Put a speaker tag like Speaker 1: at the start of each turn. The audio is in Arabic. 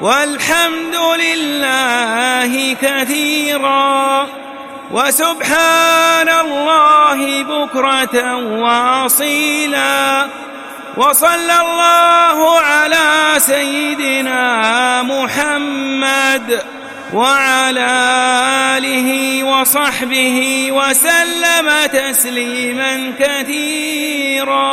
Speaker 1: والحمد لله كثيرا وسبحان الله بكرة وأصيلا وصلى الله على سيدنا محمد وعلى آله وصحبه وسلم تسليما كثيرا.